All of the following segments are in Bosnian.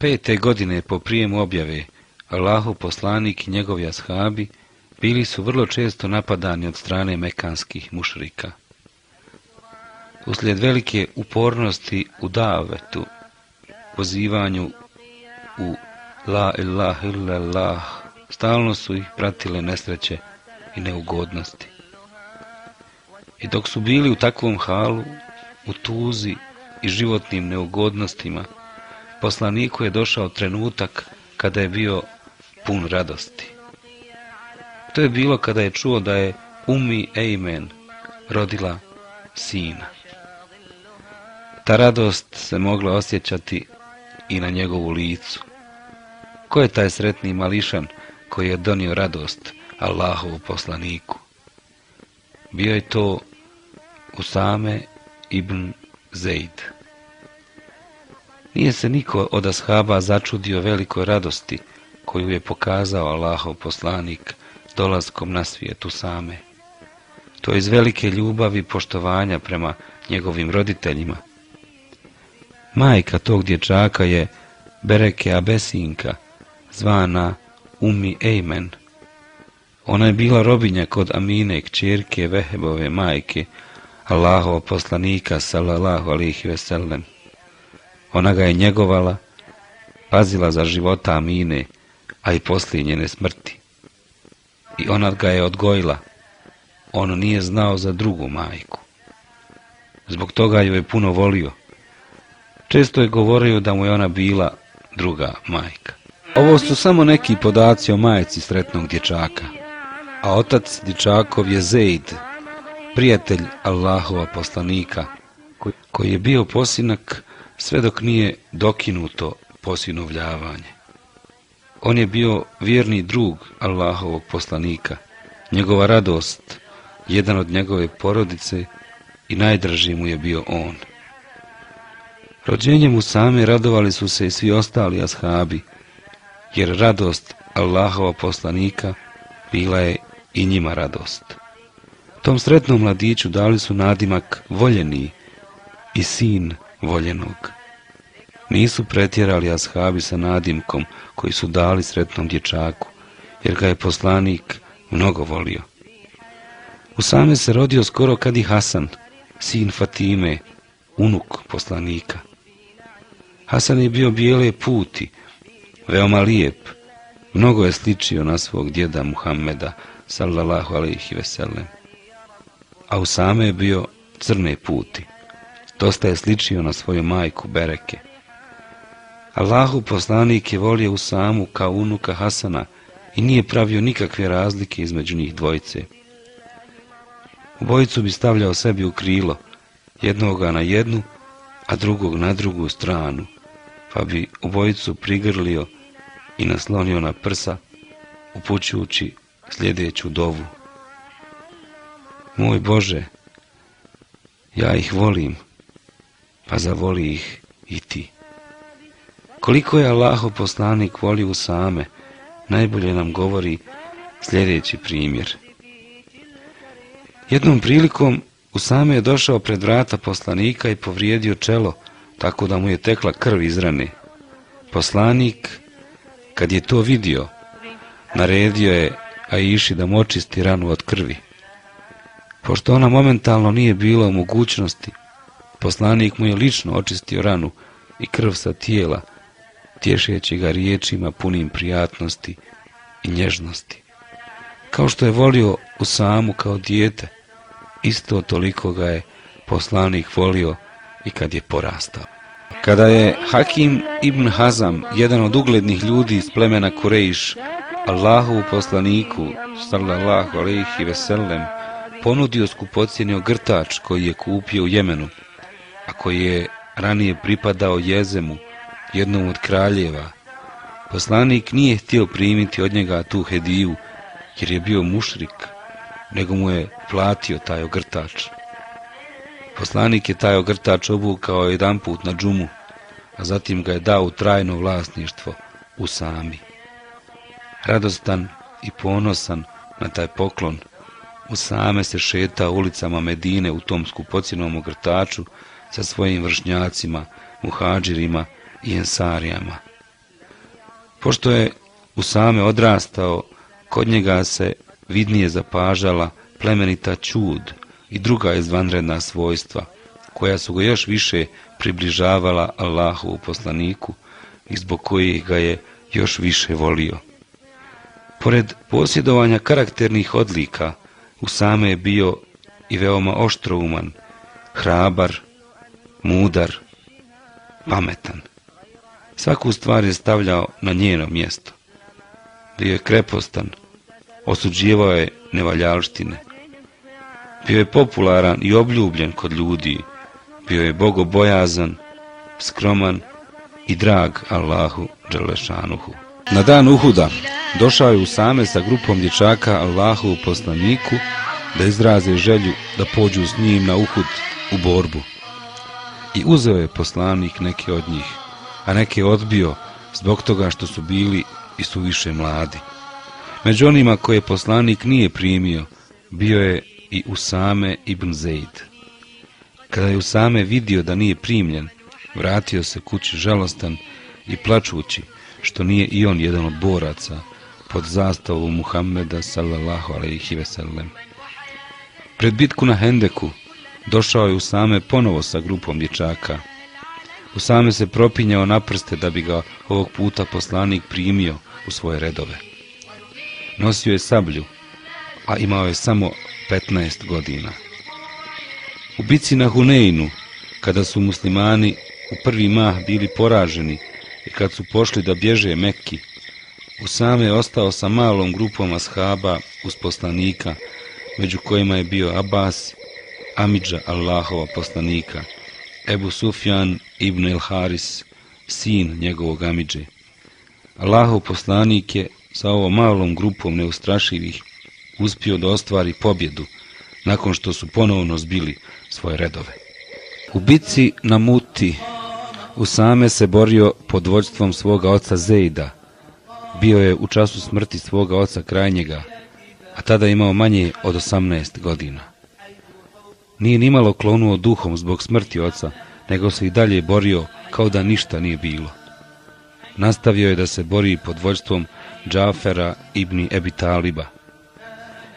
Pete godine po prijemu objave, Allahu poslanik i njegovi ashabi bili su vrlo često napadani od strane mekanskih mušrika. Uslijed velike upornosti u davetu, pozivanju u la ilaha illallah, stalno su ih pratile nesreće i neugodnosti. I dok su bili u takvom halu, u tuzi i životnim neugodnostima, poslaniku je došao trenutak kada je bio pun radosti. To je bilo kada je čuo da je Umi Ejmen rodila sina. Ta radost se mogla osjećati i na njegovu licu. Ko je taj sretni mališan koji je donio radost Allahovu poslaniku? Bio je to Usame ibn Zeid. Nije se niko od ashaba začudio velikoj radosti koju je pokazao Allahov poslanik dolaskom na svijetu same. To iz velike ljubavi i poštovanja prema njegovim roditeljima. Majka tog dječaka je Bereke Abesinka, zvana Umi Ejmen. Ona je bila robinja kod Amine, kćerke Vehebove majke, Allahov poslanika, sallallahu alihi veselem. Ona ga je njegovala, pazila za života Amine, a i poslije njene smrti. I ona ga je odgojila. On nije znao za drugu majku. Zbog toga ju je puno volio. Često je govorio da mu je ona bila druga majka. Ovo su samo neki podaci o majci sretnog dječaka. A otac dječakov je Zeid, prijatelj Allahova poslanika, koji je bio posinak sve dok nije dokinuto posinovljavanje. On je bio vjerni drug Allahovog poslanika, njegova radost, jedan od njegove porodice i najdraži mu je bio on. Rođenjem mu same radovali su se i svi ostali ashabi, jer radost Allahova poslanika bila je i njima radost. Tom sretnom mladiću dali su nadimak voljeni i sin voljenog. Nisu pretjerali ashabi sa nadimkom koji su dali sretnom dječaku, jer ga je poslanik mnogo volio. Usame se rodio skoro kad i Hasan, sin Fatime, unuk poslanika. Hasan je bio bijele puti, veoma lijep, mnogo je sličio na svog djeda Muhammeda, sallallahu alaihi veselem. A Usame je bio crne puti, dosta je sličio na svoju majku Bereke. Allahu poslanik je volio Usamu kao unuka Hasana i nije pravio nikakve razlike između njih dvojice. Bojicu bi stavljao sebi u krilo, jednoga na jednu, a drugog na drugu stranu, pa bi bojicu prigrlio i naslonio na prsa, upućujući sljedeću dovu. Moj Bože, ja ih volim, pa zavoli ih i ti. Koliko je Allaho poslanik volio same, najbolje nam govori sljedeći primjer. Jednom prilikom Usame je došao pred vrata poslanika i povrijedio čelo, tako da mu je tekla krv iz rane. Poslanik, kad je to vidio, naredio je Aiši da mu očisti ranu od krvi. Pošto ona momentalno nije bila u mogućnosti, poslanik mu je lično očistio ranu i krv sa tijela, tješeći ga riječima punim prijatnosti i nježnosti. Kao što je volio Usamu kao dijete, isto toliko ga je poslanik volio i kad je porastao. Kada je Hakim ibn Hazam, jedan od uglednih ljudi iz plemena Kurejiš, Allahu poslaniku, sallallahu alaihi veselem, ponudio skupocijenio grtač koji je kupio u Jemenu, koji je ranije pripadao Jezemu, jednom od kraljeva. Poslanik nije htio primiti od njega tu hediju, jer je bio mušrik, nego mu je platio taj ogrtač. Poslanik je taj ogrtač obukao jedan put na džumu, a zatim ga je dao u trajno vlasništvo u sami. Radostan i ponosan na taj poklon, u same se šeta ulicama Medine u tom skupocinom ogrtaču sa svojim vršnjacima, muhađirima i ensarijama. Pošto je Usame odrastao, kod njega se vidnije zapažala plemenita čud i druga izvanredna svojstva, koja su ga još više približavala Allahu poslaniku i zbog kojih ga je još više volio. Pored posjedovanja karakternih odlika, Usame je bio i veoma oštrouman, hrabar, mudar, pametan. Svaku stvar je stavljao na njeno mjesto. Bio je krepostan, osuđivao je nevaljalštine. Bio je popularan i obljubljen kod ljudi, bio je bogobojazan, skroman i drag Allahu Đelešanuhu. Na dan Uhuda došao je u same sa grupom dječaka Allahu u poslaniku da izraze želju da pođu s njim na Uhud u borbu. I uzeo je poslanik neke od njih, a neke odbio zbog toga što su bili i su više mladi. Među onima koje poslanik nije primio, bio je i Usame ibn Zaid. Kada je Usame vidio da nije primljen, vratio se kući žalostan i plačući, što nije i on jedan od boraca pod zastavu Muhammeda sallallahu alaihi ve sellem. Pred bitku na Hendeku došao je Usame ponovo sa grupom dječaka. Usame se propinjao na prste da bi ga ovog puta poslanik primio u svoje redove. Nosio je sablju, a imao je samo 15 godina. U bici na Huneinu, kada su muslimani u prvi mah bili poraženi i kad su pošli da bježe Mekki, Usame je ostao sa malom grupom ashaba uz poslanika, među kojima je bio Abbas, Amidža Allahova poslanika, Ebu Sufjan ibn El Haris, sin njegovog Amidže. Allahov poslanik je sa ovom malom grupom neustrašivih uspio da ostvari pobjedu nakon što su ponovno zbili svoje redove. U bitci na Muti Usame se borio pod vođstvom svoga oca Zejda. Bio je u času smrti svoga oca krajnjega, a tada imao manje od 18 godina. Nije nimalo klonuo duhom zbog smrti oca, nego se i dalje borio kao da ništa nije bilo. Nastavio je da se bori pod vođstvom Džafera ibn Ebi Taliba.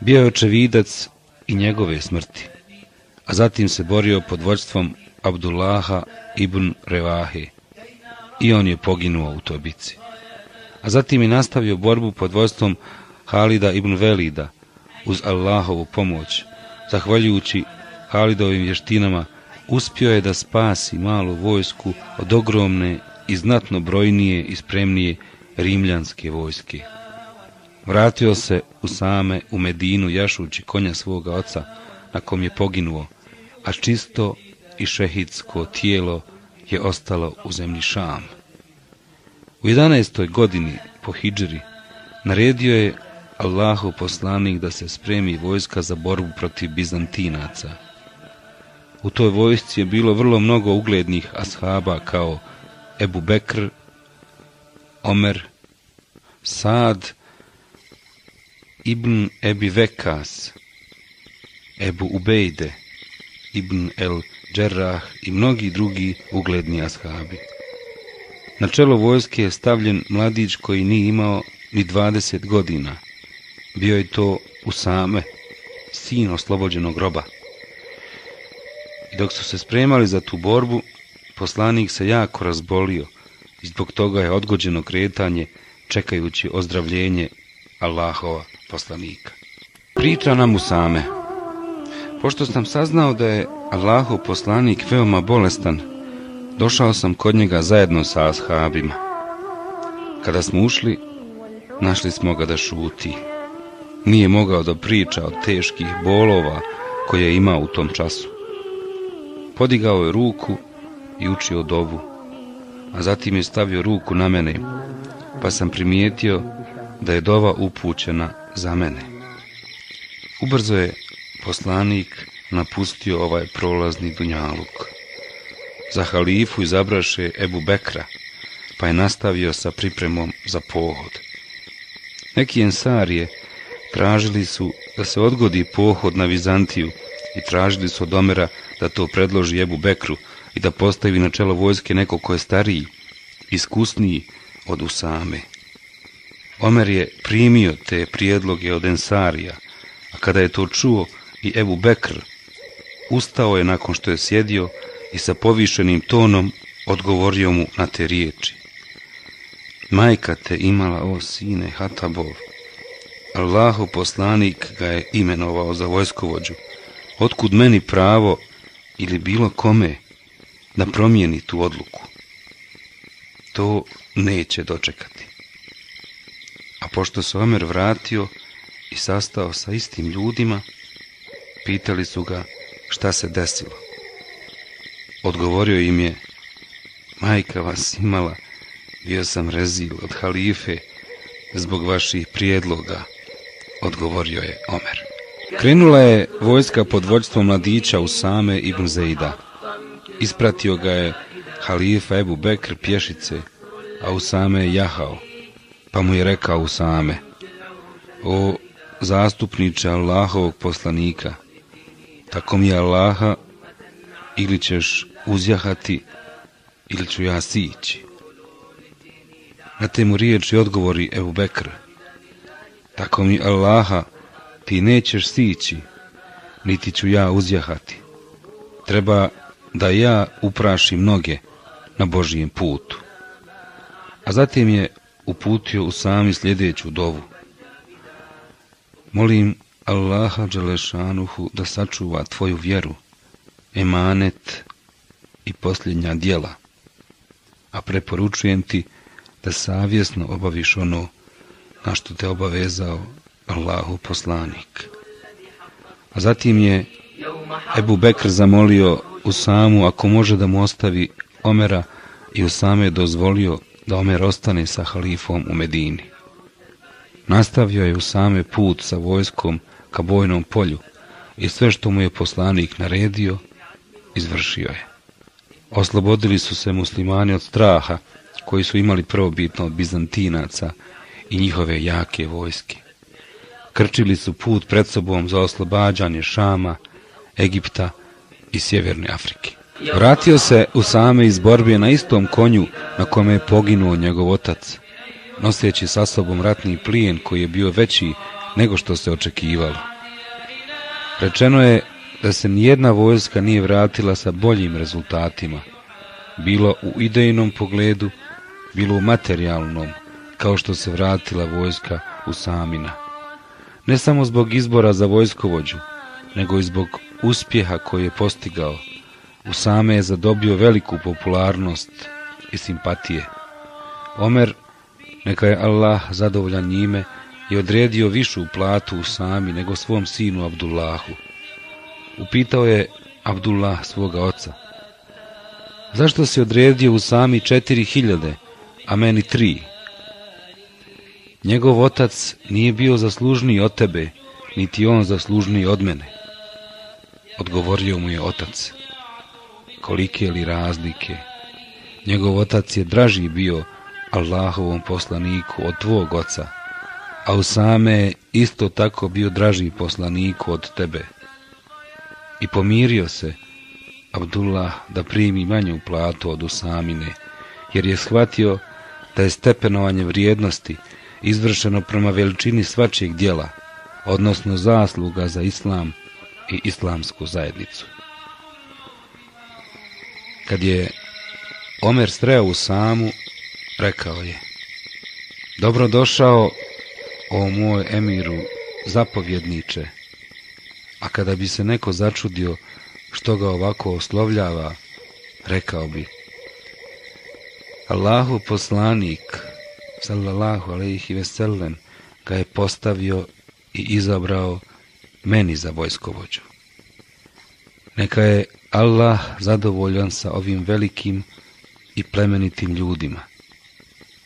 Bio je očevidac i njegove smrti, a zatim se borio pod vođstvom Abdullaha ibn Revahe i on je poginuo u toj bici. A zatim je nastavio borbu pod vođstvom Halida ibn Velida uz Allahovu pomoć, zahvaljujući Halidovim vještinama, uspio je da spasi malu vojsku od ogromne i znatno brojnije i spremnije rimljanske vojske. Vratio se u same u Medinu jašući konja svoga oca na kom je poginuo, a čisto i šehidsko tijelo je ostalo u zemlji Šam. U 11. godini po Hidžri naredio je Allahu poslanik da se spremi vojska za borbu protiv Bizantinaca. U toj vojsci je bilo vrlo mnogo uglednih ashaba kao Ebu Bekr, Omer, Sad, Ibn Ebi Vekas, Ebu Ubejde, Ibn El Džerrah i mnogi drugi ugledni ashabi. Na čelo vojske je stavljen mladić koji nije imao ni 20 godina. Bio je to Usame, sin oslobođenog roba. I dok su se spremali za tu borbu, poslanik se jako razbolio i zbog toga je odgođeno kretanje čekajući ozdravljenje Allahova poslanika. Priča nam Usame. Pošto sam saznao da je Allahov poslanik veoma bolestan, došao sam kod njega zajedno sa ashabima. Kada smo ušli, našli smo ga da šuti. Nije mogao da priča od teških bolova koje je imao u tom času. Podigao je ruku i učio dovu, a zatim je stavio ruku na mene, pa sam primijetio da je dova upućena za mene. Ubrzo je poslanik napustio ovaj prolazni dunjaluk. Za halifu izabraše Ebu Bekra, pa je nastavio sa pripremom za pohod. Neki ensarije tražili su da se odgodi pohod na Vizantiju i tražili su od Omera da to predloži Ebu Bekru i da postavi na čelo vojske neko ko je stariji, iskusniji od Usame. Omer je primio te prijedloge od Ensarija, a kada je to čuo i Ebu Bekr, ustao je nakon što je sjedio i sa povišenim tonom odgovorio mu na te riječi. Majka te imala, o sine Hatabov. Allahu poslanik ga je imenovao za vojskovođu. Otkud meni pravo ili bilo kome da promijeni tu odluku? To neće dočekati. A pošto se Omer vratio i sastao sa istim ljudima, pitali su ga šta se desilo. Odgovorio im je, majka vas imala, bio sam rezil od halife zbog vaših prijedloga, odgovorio je Omer. Krenula je vojska pod vođstvom mladića Usame ibn Zeida. Ispratio ga je halifa Ebu Bekr pješice, a Usame je jahao, pa mu je rekao Usame, o zastupniče Allahovog poslanika, tako mi je Allaha, ili ćeš uzjahati, ili ću ja sići. Na temu riječi odgovori Ebu Bekr, tako mi Allaha, ti nećeš sići, niti ću ja uzjahati. Treba da ja uprašim noge na Božijem putu. A zatim je uputio u sami sljedeću dovu. Molim Allaha Đelešanuhu da sačuva tvoju vjeru, emanet i posljednja dijela, a preporučujem ti da savjesno obaviš ono na što te obavezao Allahu poslanik. A zatim je Ebu Bekr zamolio Usamu ako može da mu ostavi Omera i Usame je dozvolio da Omer ostane sa halifom u Medini. Nastavio je Usame put sa vojskom ka bojnom polju i sve što mu je poslanik naredio, izvršio je. Oslobodili su se muslimani od straha koji su imali prvobitno od Bizantinaca i njihove jake vojske. Krčili su put pred sobom za oslobađanje Šama, Egipta i Sjeverne Afrike. Vratio se u same iz borbe na istom konju na kome je poginuo njegov otac, noseći sa sobom ratni plijen koji je bio veći nego što se očekivalo. Rečeno je da se nijedna vojska nije vratila sa boljim rezultatima, bilo u idejnom pogledu, bilo u materijalnom, kao što se vratila vojska u Samina. Ne samo zbog izbora za vojskovođu, nego i zbog uspjeha koji je postigao. Usame je zadobio veliku popularnost i simpatije. Omer, neka je Allah zadovoljan njime, je odredio višu platu u sami nego svom sinu Abdullahu. Upitao je Abdullah svoga oca. Zašto si odredio u sami četiri hiljade, a meni tri? Njegov otac nije bio zaslužniji od tebe, niti on zaslužniji od mene. Odgovorio mu je otac. Kolike li razlike? Njegov otac je draži bio Allahovom poslaniku od tvog oca, a Usame je isto tako bio draži poslaniku od tebe. I pomirio se Abdullah da primi manju platu od Usamine, jer je shvatio da je stepenovanje vrijednosti izvršeno prema veličini svačijeg dijela, odnosno zasluga za islam i islamsku zajednicu. Kad je Omer streo u samu, rekao je Dobro došao, o moj emiru, zapovjedniče, a kada bi se neko začudio što ga ovako oslovljava, rekao bi Allahu poslanik, sallallahu alaihi veselem, ga je postavio i izabrao meni za vojskovođu. Neka je Allah zadovoljan sa ovim velikim i plemenitim ljudima.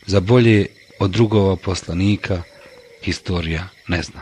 Za bolje od drugova poslanika historija ne zna.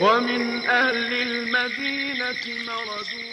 ومن أهل المدينة مردون